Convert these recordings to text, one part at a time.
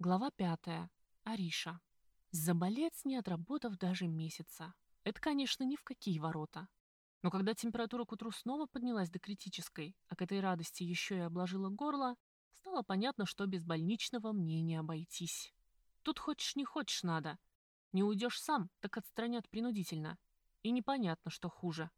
Глава пятая. Ариша. Заболеть, не отработав даже месяца. Это, конечно, ни в какие ворота. Но когда температура к утру снова поднялась до критической, а к этой радости еще и обложила горло, стало понятно, что без больничного мне не обойтись. Тут хочешь не хочешь надо. Не уйдешь сам, так отстранят принудительно. И непонятно, что хуже.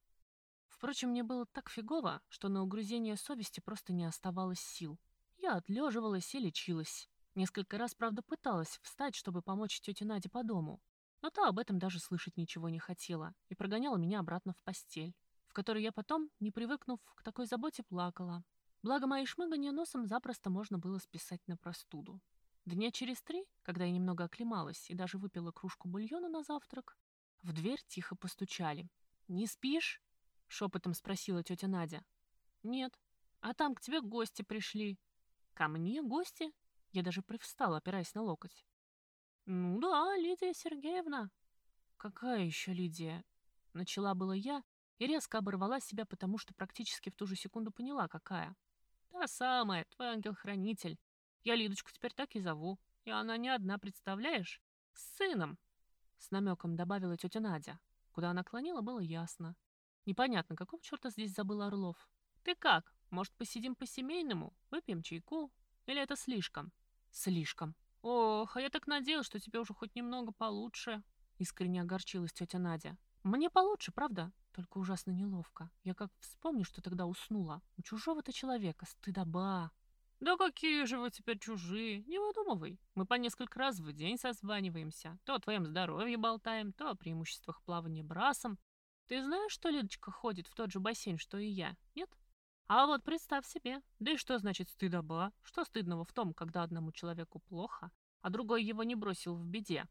Впрочем, мне было так фигово, что на угрызение совести просто не оставалось сил. Я отлеживалась и лечилась. Несколько раз, правда, пыталась встать, чтобы помочь тете Наде по дому. Но та об этом даже слышать ничего не хотела и прогоняла меня обратно в постель, в которой я потом, не привыкнув к такой заботе, плакала. Благо, мои шмыганья носом запросто можно было списать на простуду. Дня через три, когда я немного оклемалась и даже выпила кружку бульона на завтрак, в дверь тихо постучали. «Не спишь?» — шепотом спросила тетя Надя. «Нет. А там к тебе гости пришли». «Ко мне гости?» Я даже привстала, опираясь на локоть. «Ну да, Лидия Сергеевна». «Какая еще Лидия?» Начала было я и резко оборвала себя, потому что практически в ту же секунду поняла, какая. «Та самая, твой ангел-хранитель. Я Лидочку теперь так и зову. И она не одна, представляешь? С сыном!» С намеком добавила тетя Надя. Куда она клонила, было ясно. Непонятно, какого черта здесь забыл Орлов. «Ты как? Может, посидим по-семейному? Выпьем чайку? Или это слишком?» Слишком. Ох, а я так надеялась, что тебе уже хоть немного получше. Искренне огорчилась тетя Надя. Мне получше, правда? Только ужасно неловко. Я как вспомню, что тогда уснула. У чужого-то человека стыдоба. Да какие же вы теперь чужие? Не выдумывай. Мы по несколько раз в день созваниваемся. То о твоем здоровье болтаем, то о преимуществах плавания брасом. Ты знаешь, что Лидочка ходит в тот же бассейн, что и я? Нет? А вот представь себе, да и что значит стыдоба? Что стыдного в том, когда одному человеку плохо, а другой его не бросил в беде?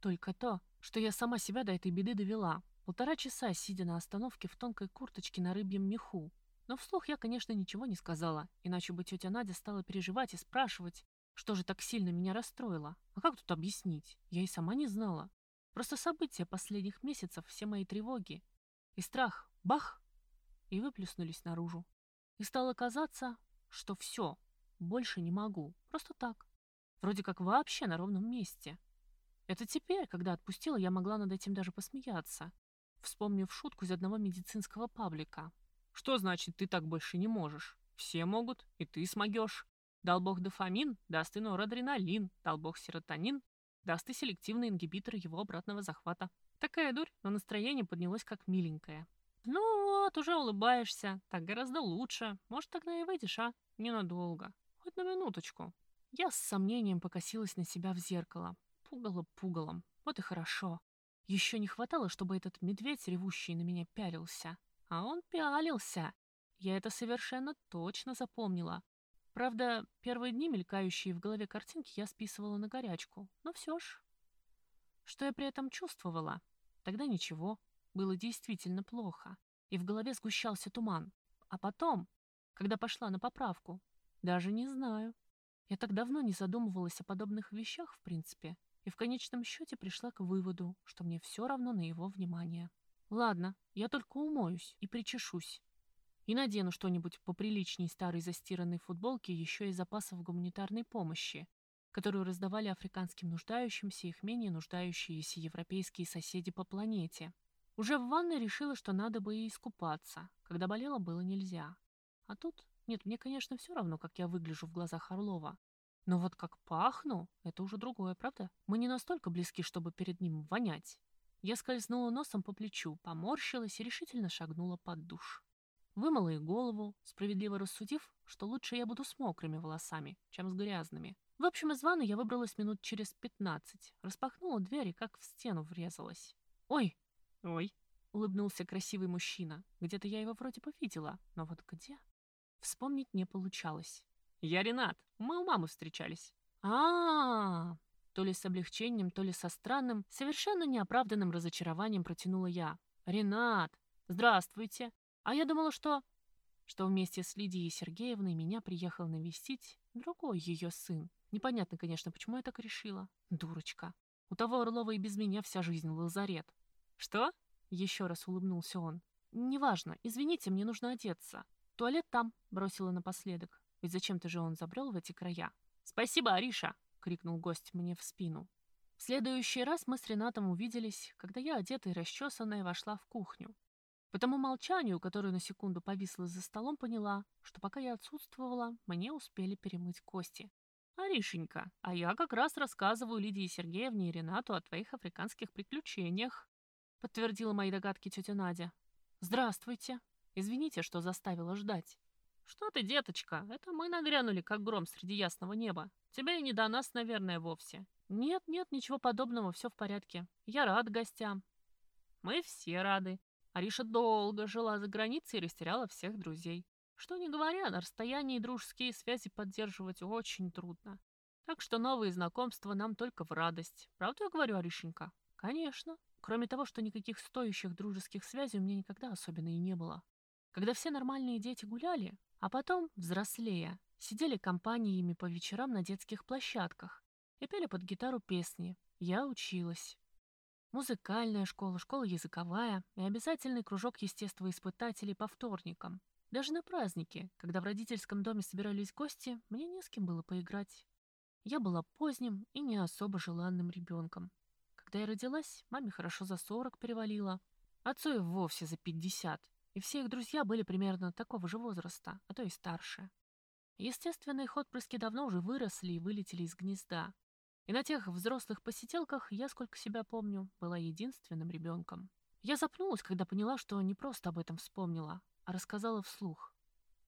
Только то, что я сама себя до этой беды довела. Полтора часа, сидя на остановке в тонкой курточке на рыбьем меху. Но вслух я, конечно, ничего не сказала, иначе бы тетя Надя стала переживать и спрашивать, что же так сильно меня расстроило. А как тут объяснить? Я и сама не знала. Просто события последних месяцев, все мои тревоги и страх, бах, и выплеснулись наружу. И стало казаться, что все, больше не могу, просто так. Вроде как вообще на ровном месте. Это теперь, когда отпустила, я могла над этим даже посмеяться, вспомнив шутку из одного медицинского паблика. Что значит, ты так больше не можешь? Все могут, и ты смогешь. Дал бог дофамин, даст и норадреналин, дал бог серотонин, даст и селективный ингибитор его обратного захвата. Такая дурь, но настроение поднялось как миленькое. «Ну вот, уже улыбаешься. Так гораздо лучше. Может, тогда и выйдешь, а? Ненадолго. Хоть на минуточку». Я с сомнением покосилась на себя в зеркало. Пугало пугалом. Вот и хорошо. Еще не хватало, чтобы этот медведь, ревущий на меня, пялился. А он пялился. Я это совершенно точно запомнила. Правда, первые дни, мелькающие в голове картинки, я списывала на горячку. Но все ж. Что я при этом чувствовала? Тогда ничего. Было действительно плохо, и в голове сгущался туман. А потом, когда пошла на поправку, даже не знаю. Я так давно не задумывалась о подобных вещах, в принципе, и в конечном счете пришла к выводу, что мне все равно на его внимание. Ладно, я только умоюсь и причешусь. И надену что-нибудь поприличней старой застиранной футболки еще из запасов гуманитарной помощи, которую раздавали африканским нуждающимся их менее нуждающиеся европейские соседи по планете. Уже в ванной решила, что надо бы и искупаться. Когда болела, было нельзя. А тут... Нет, мне, конечно, все равно, как я выгляжу в глазах Орлова. Но вот как пахну, это уже другое, правда? Мы не настолько близки, чтобы перед ним вонять. Я скользнула носом по плечу, поморщилась и решительно шагнула под душ. Вымыла и голову, справедливо рассудив, что лучше я буду с мокрыми волосами, чем с грязными. В общем, из ванны я выбралась минут через пятнадцать, распахнула дверь и как в стену врезалась. «Ой!» «Ой», — улыбнулся красивый мужчина. Где-то я его вроде повидела, но вот где? Вспомнить не получалось. «Я Ренат. Мы у мамы встречались». А, -а, а То ли с облегчением, то ли со странным, совершенно неоправданным разочарованием протянула я. «Ренат! Здравствуйте! А я думала, что...» Что вместе с Лидией Сергеевной меня приехал навестить другой ее сын. Непонятно, конечно, почему я так решила. Дурочка. У того Орлова и без меня вся жизнь лазарет. «Что?» — еще раз улыбнулся он. «Неважно. Извините, мне нужно одеться. Туалет там», — бросила напоследок. Ведь зачем-то же он забрел в эти края. «Спасибо, Ариша!» крикнул гость мне в спину. В следующий раз мы с Ренатом увиделись, когда я, одетая и расчесанная, вошла в кухню. По тому молчанию, которое на секунду повисло за столом, поняла, что пока я отсутствовала, мне успели перемыть кости. «Аришенька, а я как раз рассказываю Лидии Сергеевне и Ренату о твоих африканских приключениях», подтвердила мои догадки тетя Надя. «Здравствуйте. Извините, что заставила ждать». «Что ты, деточка, это мы нагрянули, как гром среди ясного неба. Тебя и не до нас, наверное, вовсе». «Нет, нет, ничего подобного, все в порядке. Я рад гостям». «Мы все рады. Ариша долго жила за границей и растеряла всех друзей. Что не говоря, на расстоянии дружеские связи поддерживать очень трудно. Так что новые знакомства нам только в радость. Правда я говорю, Аришенька? Конечно. Кроме того, что никаких стоящих дружеских связей у меня никогда особенно и не было. Когда все нормальные дети гуляли, а потом, взрослея, сидели компаниями по вечерам на детских площадках и пели под гитару песни, я училась. Музыкальная школа, школа языковая и обязательный кружок естествоиспытателей по вторникам. Даже на празднике, когда в родительском доме собирались гости, мне не с кем было поиграть. Я была поздним и не особо желанным ребенком. Когда я родилась, маме хорошо за 40 перевалило, отцу и вовсе за 50, и все их друзья были примерно такого же возраста, а то и старше. Естественно, их отпрыски давно уже выросли и вылетели из гнезда. И на тех взрослых посиделках я, сколько себя помню, была единственным ребенком. Я запнулась, когда поняла, что не просто об этом вспомнила, а рассказала вслух.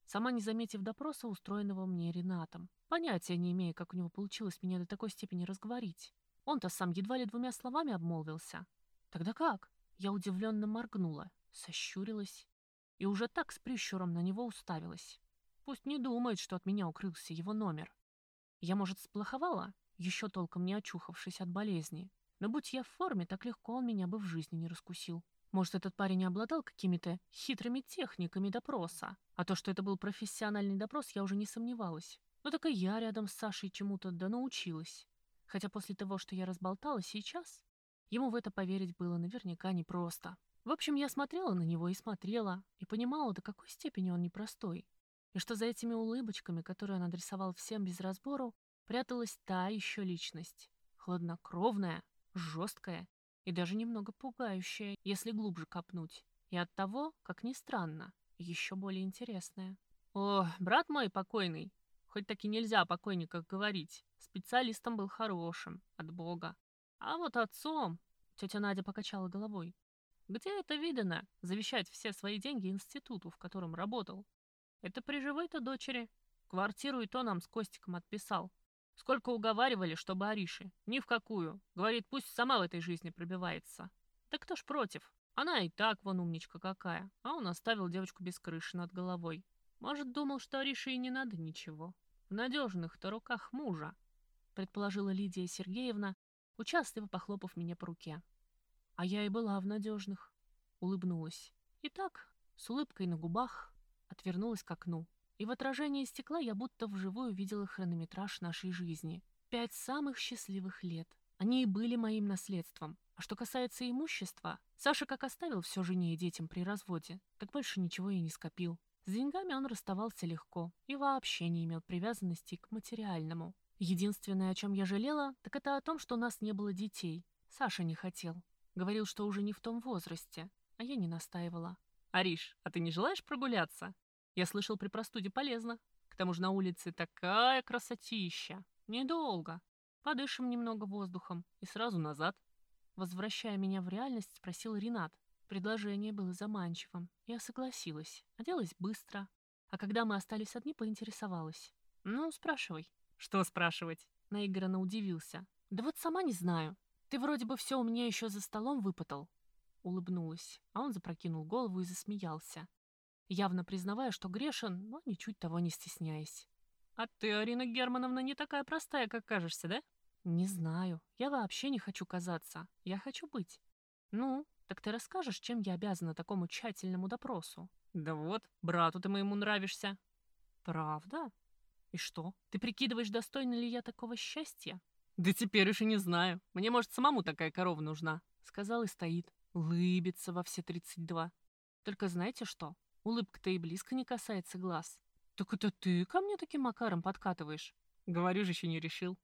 Сама не заметив допроса, устроенного мне Ренатом. Понятия не имея, как у него получилось меня до такой степени разговорить. Он-то сам едва ли двумя словами обмолвился. Тогда как? Я удивленно моргнула, сощурилась и уже так с прищуром на него уставилась. Пусть не думает, что от меня укрылся его номер. Я, может, сплоховала, еще толком не очухавшись от болезни. Но будь я в форме, так легко он меня бы в жизни не раскусил. Может, этот парень обладал какими-то хитрыми техниками допроса. А то, что это был профессиональный допрос, я уже не сомневалась. Но так и я рядом с Сашей чему-то да научилась. Хотя после того, что я разболтала сейчас, ему в это поверить было наверняка непросто. В общем, я смотрела на него и смотрела, и понимала, до какой степени он непростой. И что за этими улыбочками, которые он адресовал всем без разбору, пряталась та еще личность. Хладнокровная, жесткая и даже немного пугающая, если глубже копнуть. И от того, как ни странно, еще более интересная. О, брат мой покойный, хоть таки нельзя о покойниках говорить, специалистом был хорошим, от Бога. А вот отцом, тетя Надя покачала головой, где это видано, завещать все свои деньги институту, в котором работал? Это при живой-то дочери. Квартиру и то нам с Костиком отписал. Сколько уговаривали, чтобы Ариши? Ни в какую. Говорит, пусть сама в этой жизни пробивается. Да кто ж против? Она и так вон умничка какая. А он оставил девочку без крыши над головой. Может, думал, что Арише и не надо ничего. В надежных-то руках мужа, предположила Лидия Сергеевна, участливо похлопав меня по руке. А я и была в надежных. Улыбнулась. И так, с улыбкой на губах, отвернулась к окну. И в отражении стекла я будто вживую видела хронометраж нашей жизни. Пять самых счастливых лет. Они и были моим наследством. А что касается имущества, Саша как оставил все жене и детям при разводе, так больше ничего и не скопил. С деньгами он расставался легко и вообще не имел привязанности к материальному. Единственное, о чем я жалела, так это о том, что у нас не было детей. Саша не хотел. Говорил, что уже не в том возрасте, а я не настаивала. «Ариш, а ты не желаешь прогуляться?» Я слышал, при простуде полезно. К тому же на улице такая красотища. Недолго. Подышим немного воздухом и сразу назад. Возвращая меня в реальность, спросил Ренат. Предложение было заманчивым. Я согласилась. Оделась быстро. А когда мы остались одни, поинтересовалась. «Ну, спрашивай». «Что спрашивать?» Наигранно удивился. «Да вот сама не знаю. Ты вроде бы все у меня еще за столом выпытал». Улыбнулась, а он запрокинул голову и засмеялся явно признавая, что грешен, но ничуть того не стесняясь. «А ты, Арина Германовна, не такая простая, как кажешься, да?» «Не знаю. Я вообще не хочу казаться. Я хочу быть». «Ну, так ты расскажешь, чем я обязана такому тщательному допросу?» «Да вот, брату ты моему нравишься». «Правда? И что, ты прикидываешь, достойна ли я такого счастья?» «Да теперь уж и не знаю. Мне, может, самому такая корова нужна», — сказал и стоит. Лыбится во все тридцать два. Только знаете что? Улыбка-то и близко не касается глаз. Так это ты ко мне таким макаром подкатываешь? Говорю же, еще не решил.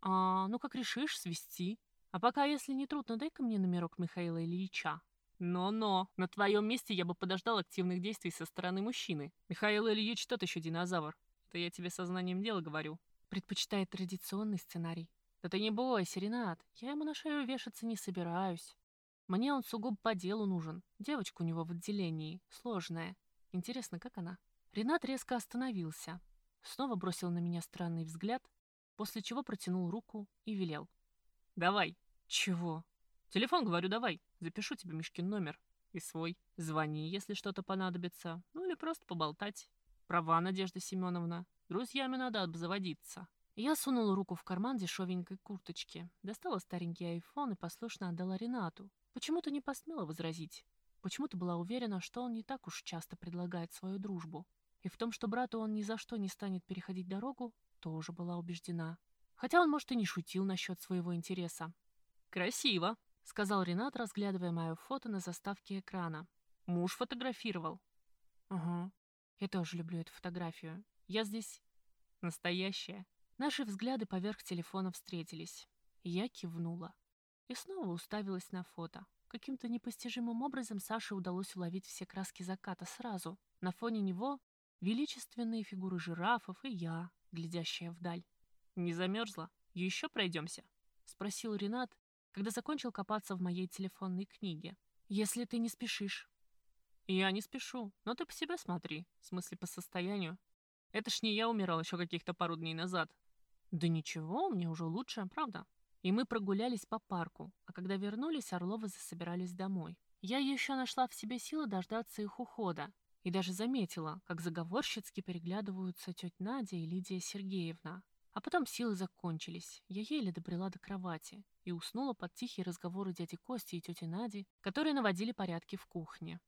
А, ну как решишь, свести. А пока, если не трудно, дай-ка мне номерок Михаила Ильича. Но-но, на твоем месте я бы подождал активных действий со стороны мужчины. Михаил Ильич тот еще динозавр. Это я тебе сознанием дела говорю. Предпочитает традиционный сценарий. Да ты не бойся, Ренат, я ему на шею вешаться не собираюсь. Мне он сугубо по делу нужен. Девочка у него в отделении, сложная. Интересно, как она? Ренат резко остановился. Снова бросил на меня странный взгляд, после чего протянул руку и велел. «Давай». «Чего?» «Телефон, говорю, давай. Запишу тебе Мишкин номер. И свой. Звони, если что-то понадобится. Ну или просто поболтать. Права, Надежда Семеновна. Друзьями надо обзаводиться». Я сунула руку в карман дешевенькой курточки, достала старенький айфон и послушно отдала Ренату. Почему-то не посмела возразить. Почему-то была уверена, что он не так уж часто предлагает свою дружбу. И в том, что брату он ни за что не станет переходить дорогу, тоже была убеждена. Хотя он, может, и не шутил насчет своего интереса. «Красиво», — сказал Ренат, разглядывая мое фото на заставке экрана. «Муж фотографировал». «Угу. Я тоже люблю эту фотографию. Я здесь настоящая». Наши взгляды поверх телефона встретились. Я кивнула. И снова уставилась на фото. Каким-то непостижимым образом Саше удалось уловить все краски заката сразу. На фоне него величественные фигуры жирафов и я, глядящая вдаль. «Не замерзла? Еще пройдемся?» — спросил Ренат, когда закончил копаться в моей телефонной книге. «Если ты не спешишь». «Я не спешу, но ты по себе смотри, в смысле по состоянию. Это ж не я умирал еще каких-то пару дней назад». «Да ничего, мне уже лучше, правда?» И мы прогулялись по парку, а когда вернулись, Орловы засобирались домой. Я еще нашла в себе силы дождаться их ухода, и даже заметила, как заговорщицки переглядываются тетя Надя и Лидия Сергеевна. А потом силы закончились. Я еле добрела до кровати и уснула под тихие разговоры дяди Кости и тети Нади, которые наводили порядки в кухне.